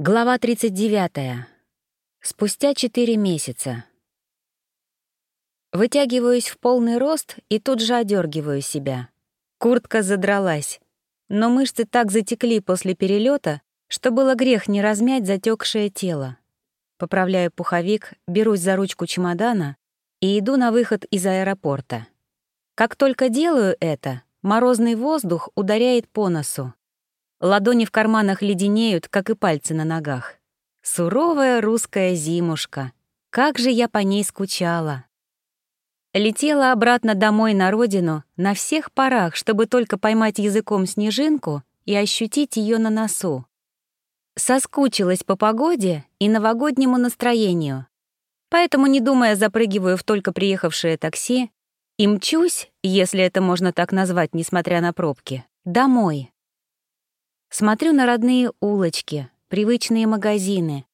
Глава 39. Спустя 4 месяца. Вытягиваюсь в полный рост и тут же одергиваю себя. Куртка задралась, но мышцы так затекли после перелета, что было грех не размять затекшее тело. Поправляю пуховик, берусь за ручку чемодана и иду на выход из аэропорта. Как только делаю это, морозный воздух ударяет по носу. Ладони в карманах леденеют, как и пальцы на ногах. Суровая русская зимушка. Как же я по ней скучала. Летела обратно домой на родину на всех парах, чтобы только поймать языком снежинку и ощутить ее на носу. Соскучилась по погоде и новогоднему настроению. Поэтому, не думая, запрыгиваю в только приехавшее такси и мчусь, если это можно так назвать, несмотря на пробки, домой. Смотрю на родные улочки, привычные магазины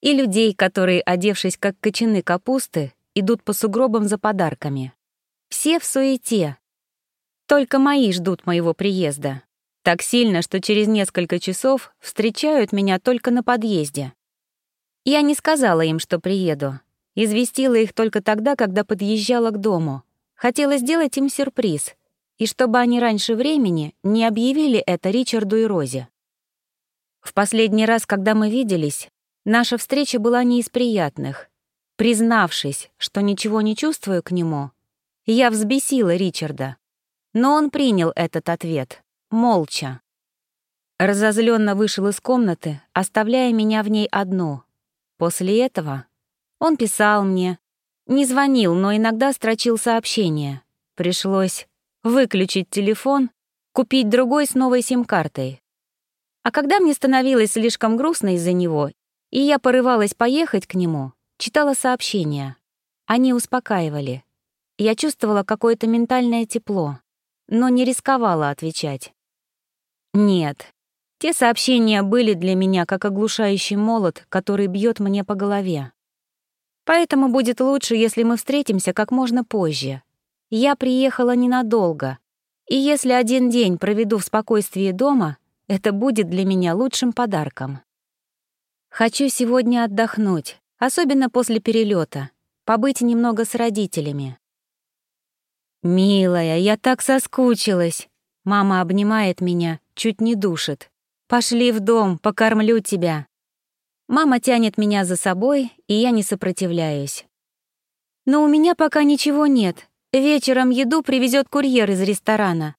и людей, которые, одевшись как кочаны капусты, идут по сугробам за подарками. Все в суете. Только мои ждут моего приезда. Так сильно, что через несколько часов встречают меня только на подъезде. Я не сказала им, что приеду. Известила их только тогда, когда подъезжала к дому. Хотела сделать им сюрприз, и чтобы они раньше времени не объявили это Ричарду и Розе. В последний раз, когда мы виделись, наша встреча была не из приятных. Признавшись, что ничего не чувствую к нему, я взбесила Ричарда. Но он принял этот ответ, молча. Разозленно вышел из комнаты, оставляя меня в ней одну. После этого он писал мне, не звонил, но иногда строчил сообщения. Пришлось выключить телефон, купить другой с новой сим-картой. А когда мне становилось слишком грустно из-за него, и я порывалась поехать к нему, читала сообщения. Они успокаивали. Я чувствовала какое-то ментальное тепло, но не рисковала отвечать. Нет, те сообщения были для меня как оглушающий молот, который бьет мне по голове. Поэтому будет лучше, если мы встретимся как можно позже, я приехала ненадолго, и если один день проведу в спокойствии дома, это будет для меня лучшим подарком. Хочу сегодня отдохнуть, особенно после перелета, побыть немного с родителями. «Милая, я так соскучилась!» Мама обнимает меня, чуть не душит. «Пошли в дом, покормлю тебя!» Мама тянет меня за собой, и я не сопротивляюсь. «Но у меня пока ничего нет, Вечером еду привезет курьер из ресторана.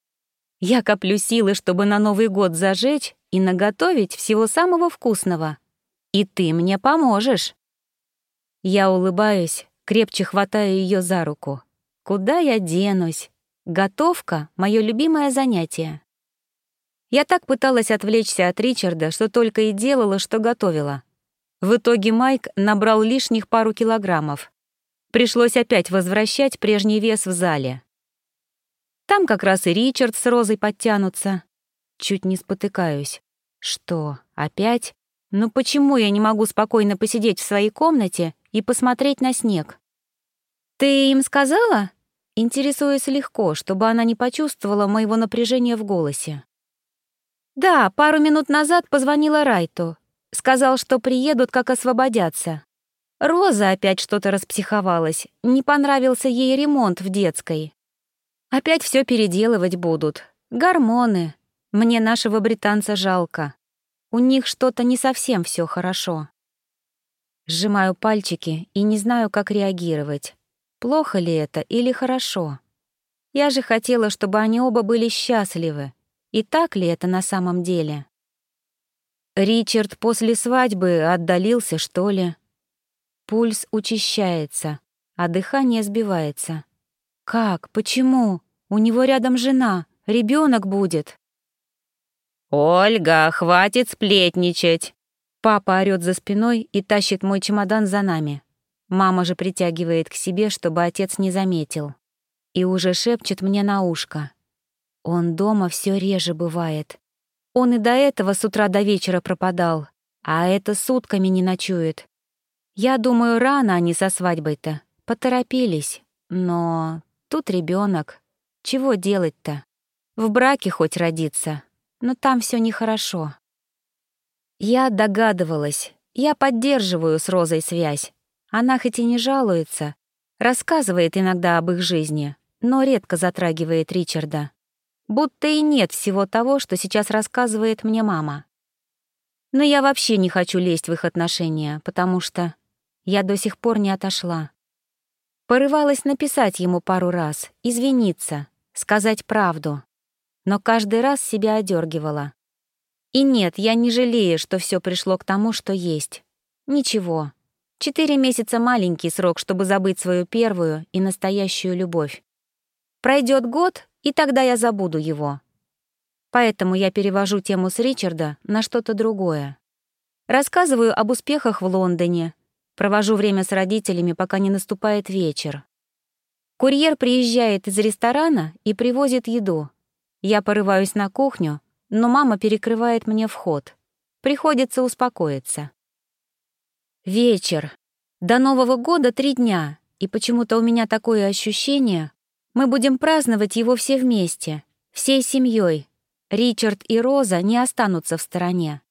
Я коплю силы, чтобы на Новый год зажечь и наготовить всего самого вкусного. И ты мне поможешь. Я улыбаюсь, крепче хватаю ее за руку. Куда я денусь? Готовка — мое любимое занятие. Я так пыталась отвлечься от Ричарда, что только и делала, что готовила. В итоге Майк набрал лишних пару килограммов. Пришлось опять возвращать прежний вес в зале. Там как раз и Ричард с Розой подтянутся. Чуть не спотыкаюсь. Что, опять? Ну почему я не могу спокойно посидеть в своей комнате и посмотреть на снег? «Ты им сказала?» Интересуюсь легко, чтобы она не почувствовала моего напряжения в голосе. «Да, пару минут назад позвонила Райту. Сказал, что приедут, как освободятся. Роза опять что-то распсиховалась, не понравился ей ремонт в детской. Опять все переделывать будут. Гормоны. Мне нашего британца жалко. У них что-то не совсем все хорошо. Сжимаю пальчики и не знаю, как реагировать. Плохо ли это или хорошо? Я же хотела, чтобы они оба были счастливы. И так ли это на самом деле? Ричард после свадьбы отдалился, что ли? Пульс учащается, а дыхание сбивается. Как? Почему? У него рядом жена, ребенок будет. «Ольга, хватит сплетничать!» Папа орёт за спиной и тащит мой чемодан за нами. Мама же притягивает к себе, чтобы отец не заметил. И уже шепчет мне на ушко. Он дома все реже бывает. Он и до этого с утра до вечера пропадал, а это сутками не ночует. Я думаю, рано они со свадьбой-то. Поторопились. Но тут ребенок. Чего делать-то? В браке хоть родиться, но там все нехорошо. Я догадывалась. Я поддерживаю с Розой связь. Она хоть и не жалуется, рассказывает иногда об их жизни, но редко затрагивает Ричарда. Будто и нет всего того, что сейчас рассказывает мне мама. Но я вообще не хочу лезть в их отношения, потому что я до сих пор не отошла. Порывалась написать ему пару раз, извиниться, сказать правду. Но каждый раз себя одергивала. И нет, я не жалею, что все пришло к тому, что есть. Ничего. Четыре месяца — маленький срок, чтобы забыть свою первую и настоящую любовь. Пройдет год, и тогда я забуду его. Поэтому я перевожу тему с Ричарда на что-то другое. Рассказываю об успехах в Лондоне, Провожу время с родителями, пока не наступает вечер. Курьер приезжает из ресторана и привозит еду. Я порываюсь на кухню, но мама перекрывает мне вход. Приходится успокоиться. Вечер. До Нового года три дня, и почему-то у меня такое ощущение, мы будем праздновать его все вместе, всей семьей. Ричард и Роза не останутся в стороне.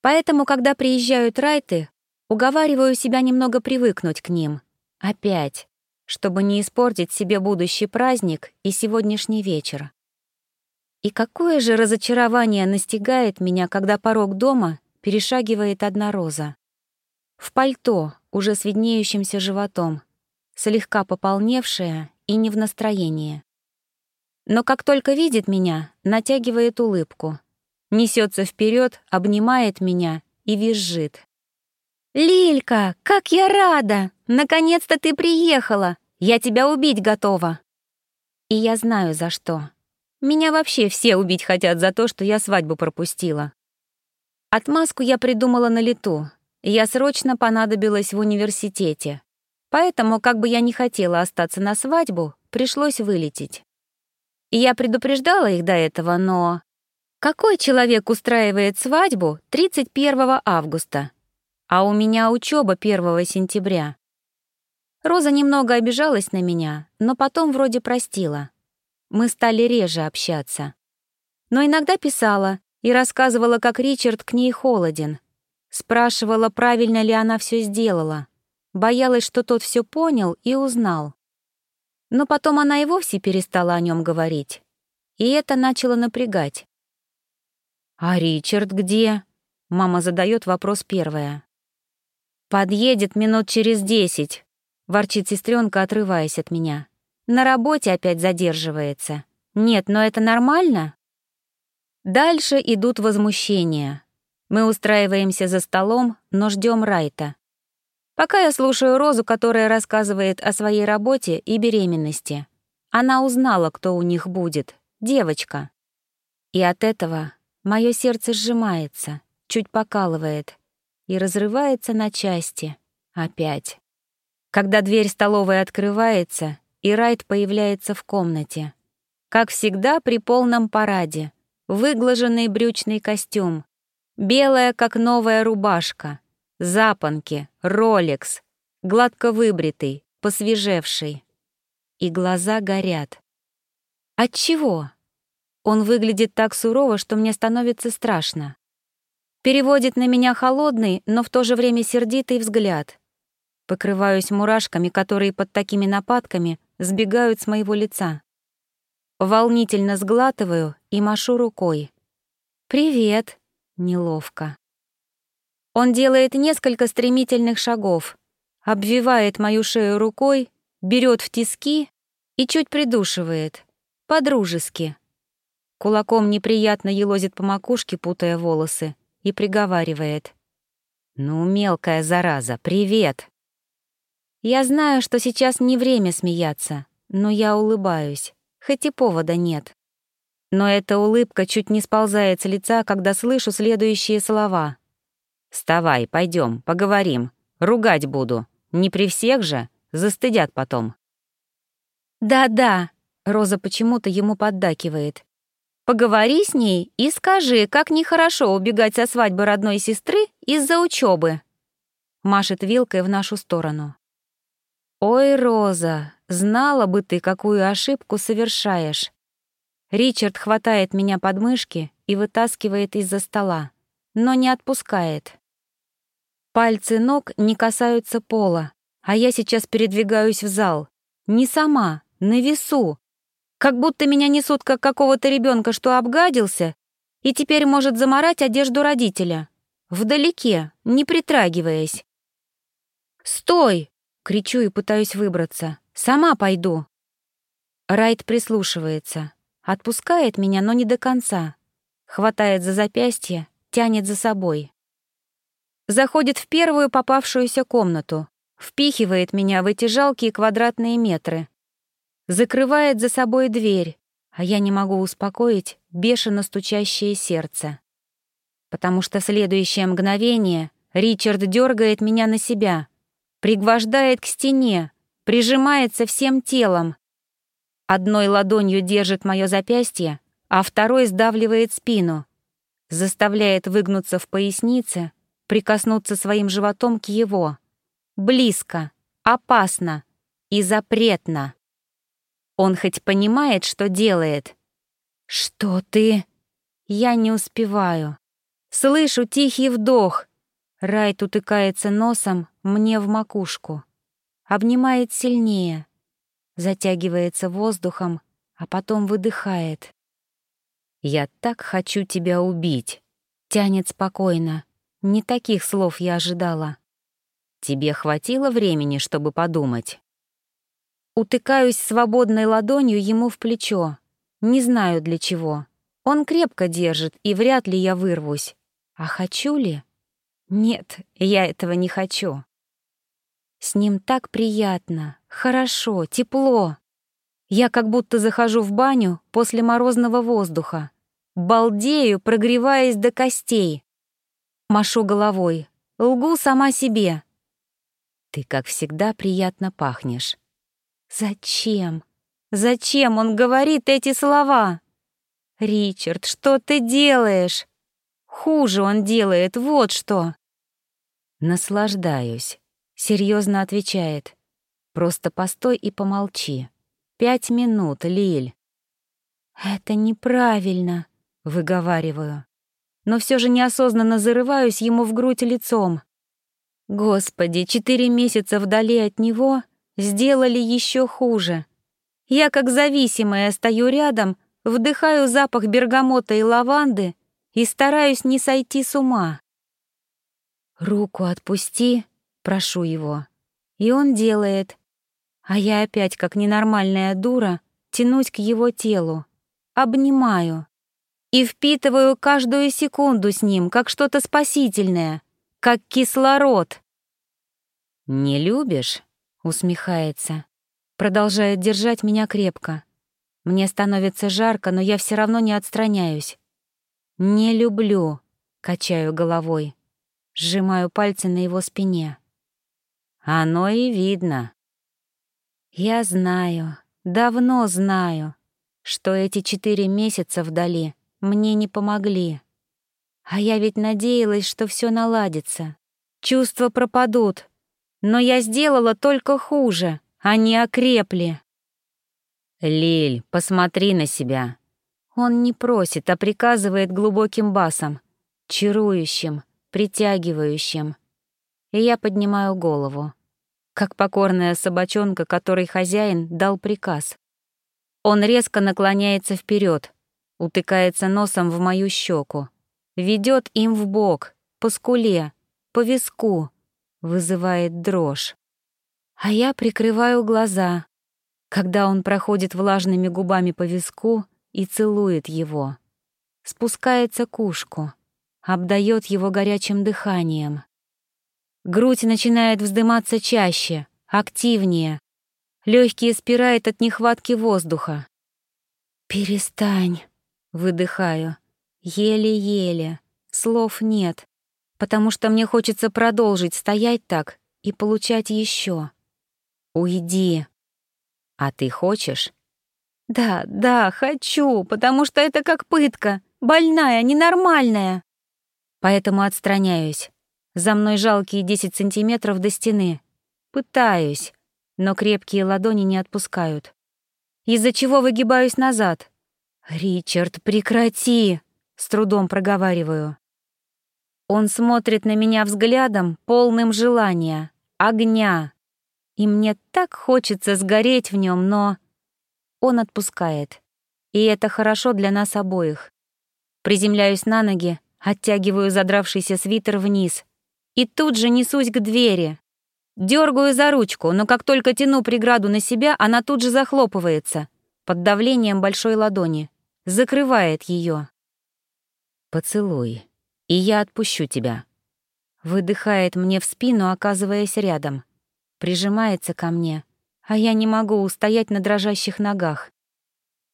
Поэтому, когда приезжают Райты, Уговариваю себя немного привыкнуть к ним. Опять, чтобы не испортить себе будущий праздник и сегодняшний вечер. И какое же разочарование настигает меня, когда порог дома перешагивает одна роза. В пальто, уже с виднеющимся животом, слегка пополневшая и не в настроении. Но как только видит меня, натягивает улыбку, несется вперед, обнимает меня и визжит. «Лилька, как я рада! Наконец-то ты приехала! Я тебя убить готова!» И я знаю, за что. Меня вообще все убить хотят за то, что я свадьбу пропустила. Отмазку я придумала на лету. Я срочно понадобилась в университете. Поэтому, как бы я не хотела остаться на свадьбу, пришлось вылететь. Я предупреждала их до этого, но... Какой человек устраивает свадьбу 31 августа? А у меня учеба 1 сентября. Роза немного обижалась на меня, но потом вроде простила. Мы стали реже общаться. Но иногда писала и рассказывала, как Ричард к ней холоден. Спрашивала, правильно ли она все сделала. Боялась, что тот все понял и узнал. Но потом она и вовсе перестала о нем говорить. И это начало напрягать. «А Ричард где?» Мама задает вопрос первая. «Подъедет минут через десять», — ворчит сестренка, отрываясь от меня. «На работе опять задерживается. Нет, но это нормально?» Дальше идут возмущения. Мы устраиваемся за столом, но ждем Райта. Пока я слушаю Розу, которая рассказывает о своей работе и беременности. Она узнала, кто у них будет. Девочка. И от этого мое сердце сжимается, чуть покалывает и разрывается на части. Опять. Когда дверь столовой открывается, и Райт появляется в комнате. Как всегда при полном параде. Выглаженный брючный костюм. Белая, как новая рубашка. Запонки, роликс. Гладко выбритый, посвежевший. И глаза горят. От чего? Он выглядит так сурово, что мне становится страшно переводит на меня холодный, но в то же время сердитый взгляд. Покрываюсь мурашками, которые под такими нападками сбегают с моего лица. Волнительно сглатываю и машу рукой. «Привет!» — неловко. Он делает несколько стремительных шагов, обвивает мою шею рукой, берет в тиски и чуть придушивает. По-дружески. Кулаком неприятно елозит по макушке, путая волосы и приговаривает. «Ну, мелкая зараза, привет!» Я знаю, что сейчас не время смеяться, но я улыбаюсь, хоть и повода нет. Но эта улыбка чуть не сползает с лица, когда слышу следующие слова. «Вставай, пойдем, поговорим. Ругать буду. Не при всех же, застыдят потом». «Да-да», — Роза почему-то ему поддакивает. Поговори с ней и скажи, как нехорошо убегать со свадьбы родной сестры из-за учебы. Машет вилкой в нашу сторону. Ой, Роза, знала бы ты, какую ошибку совершаешь. Ричард хватает меня под мышки и вытаскивает из-за стола. но не отпускает. Пальцы ног не касаются пола, а я сейчас передвигаюсь в зал. Не сама, на весу. Как будто меня несут как какого-то ребенка, что обгадился, и теперь может заморать одежду родителя. Вдалеке, не притрагиваясь. «Стой!» — кричу и пытаюсь выбраться. «Сама пойду!» Райт прислушивается. Отпускает меня, но не до конца. Хватает за запястье, тянет за собой. Заходит в первую попавшуюся комнату, впихивает меня в эти жалкие квадратные метры. Закрывает за собой дверь, а я не могу успокоить бешено стучащее сердце. Потому что следующее мгновение Ричард дергает меня на себя, пригвождает к стене, прижимается всем телом. Одной ладонью держит мое запястье, а второй сдавливает спину, заставляет выгнуться в пояснице, прикоснуться своим животом к его. Близко, опасно и запретно. Он хоть понимает, что делает? «Что ты?» Я не успеваю. Слышу тихий вдох. Райт утыкается носом мне в макушку. Обнимает сильнее. Затягивается воздухом, а потом выдыхает. «Я так хочу тебя убить!» Тянет спокойно. Не таких слов я ожидала. «Тебе хватило времени, чтобы подумать?» Утыкаюсь свободной ладонью ему в плечо. Не знаю для чего. Он крепко держит, и вряд ли я вырвусь. А хочу ли? Нет, я этого не хочу. С ним так приятно, хорошо, тепло. Я как будто захожу в баню после морозного воздуха. Балдею, прогреваясь до костей. Машу головой. Лгу сама себе. Ты, как всегда, приятно пахнешь. Зачем? Зачем он говорит эти слова? Ричард, что ты делаешь? Хуже он делает, вот что. Наслаждаюсь, серьезно отвечает. Просто постой и помолчи. Пять минут, Лиль. Это неправильно. Выговариваю. Но все же неосознанно зарываюсь ему в грудь лицом. Господи, четыре месяца вдали от него сделали еще хуже. Я, как зависимая, стою рядом, вдыхаю запах бергамота и лаванды и стараюсь не сойти с ума. «Руку отпусти», — прошу его. И он делает. А я опять, как ненормальная дура, тянусь к его телу. Обнимаю и впитываю каждую секунду с ним, как что-то спасительное, как кислород. «Не любишь?» — усмехается. Продолжает держать меня крепко. Мне становится жарко, но я все равно не отстраняюсь. «Не люблю», — качаю головой. Сжимаю пальцы на его спине. «Оно и видно». Я знаю, давно знаю, что эти четыре месяца вдали — мне не помогли. А я ведь надеялась, что все наладится. Чувства пропадут. Но я сделала только хуже. Они окрепли. «Лиль, посмотри на себя». Он не просит, а приказывает глубоким басом, чарующим, притягивающим. И я поднимаю голову, как покорная собачонка, которой хозяин дал приказ. Он резко наклоняется вперед, утыкается носом в мою щеку, ведет им в бок, по скуле, по виску, вызывает дрожь. А я прикрываю глаза, когда он проходит влажными губами по виску и целует его. Спускается к ушку, обдает его горячим дыханием. Грудь начинает вздыматься чаще, активнее. Легкие спирает от нехватки воздуха. «Перестань», Выдыхаю. Еле-еле. Слов нет. Потому что мне хочется продолжить стоять так и получать еще. Уйди. А ты хочешь? Да, да, хочу, потому что это как пытка. Больная, ненормальная. Поэтому отстраняюсь. За мной жалкие 10 сантиметров до стены. Пытаюсь, но крепкие ладони не отпускают. Из-за чего выгибаюсь назад — «Ричард, прекрати!» — с трудом проговариваю. Он смотрит на меня взглядом, полным желания, огня. И мне так хочется сгореть в нем, но... Он отпускает. И это хорошо для нас обоих. Приземляюсь на ноги, оттягиваю задравшийся свитер вниз. И тут же несусь к двери. Дергаю за ручку, но как только тяну преграду на себя, она тут же захлопывается под давлением большой ладони. Закрывает ее. «Поцелуй, и я отпущу тебя». Выдыхает мне в спину, оказываясь рядом. Прижимается ко мне, а я не могу устоять на дрожащих ногах.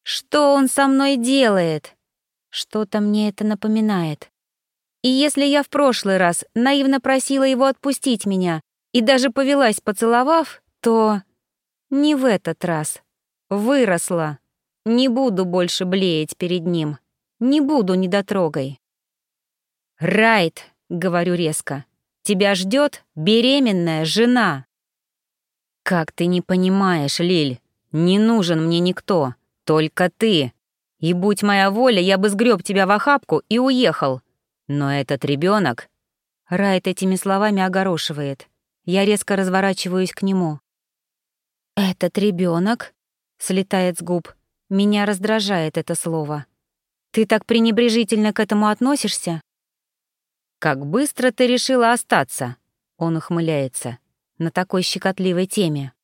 «Что он со мной делает?» Что-то мне это напоминает. И если я в прошлый раз наивно просила его отпустить меня и даже повелась, поцеловав, то не в этот раз. Выросла. Не буду больше блеять перед ним. Не буду недотрогой. «Райт», — говорю резко, — «тебя ждет беременная жена». «Как ты не понимаешь, Лиль, не нужен мне никто, только ты. И будь моя воля, я бы сгреб тебя в охапку и уехал. Но этот ребенок. Райт этими словами огорошивает. Я резко разворачиваюсь к нему. «Этот ребенок? слетает с губ. Меня раздражает это слово. «Ты так пренебрежительно к этому относишься?» «Как быстро ты решила остаться?» Он ухмыляется. На такой щекотливой теме.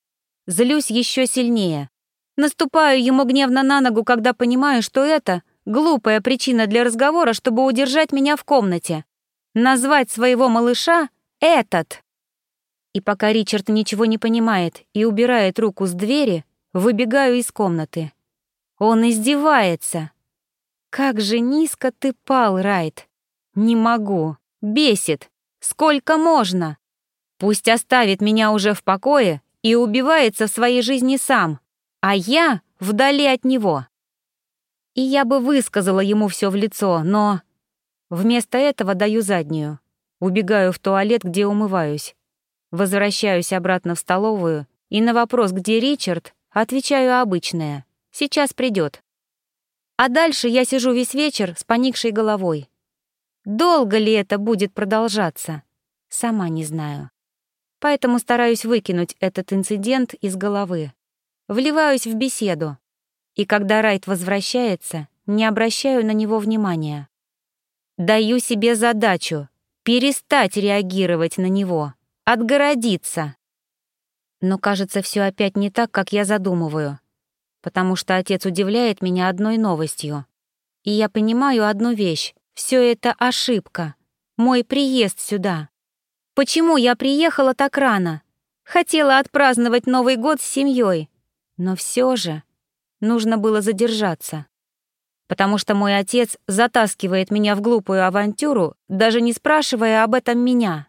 Злюсь еще сильнее. Наступаю ему гневно на ногу, когда понимаю, что это глупая причина для разговора, чтобы удержать меня в комнате. Назвать своего малыша «этот». И пока Ричард ничего не понимает и убирает руку с двери, выбегаю из комнаты. Он издевается. Как же низко ты пал, Райт. Не могу. Бесит. Сколько можно? Пусть оставит меня уже в покое и убивается в своей жизни сам а я вдали от него. И я бы высказала ему все в лицо, но... Вместо этого даю заднюю. Убегаю в туалет, где умываюсь. Возвращаюсь обратно в столовую и на вопрос, где Ричард, отвечаю обычное. Сейчас придет. А дальше я сижу весь вечер с поникшей головой. Долго ли это будет продолжаться? Сама не знаю. Поэтому стараюсь выкинуть этот инцидент из головы вливаюсь в беседу. И когда Райт возвращается, не обращаю на него внимания. Даю себе задачу перестать реагировать на него, отгородиться. Но кажется, все опять не так, как я задумываю, потому что отец удивляет меня одной новостью. И я понимаю одну вещь — все это ошибка, мой приезд сюда. Почему я приехала так рано? Хотела отпраздновать Новый год с семьей, но все же нужно было задержаться, потому что мой отец затаскивает меня в глупую авантюру, даже не спрашивая об этом меня.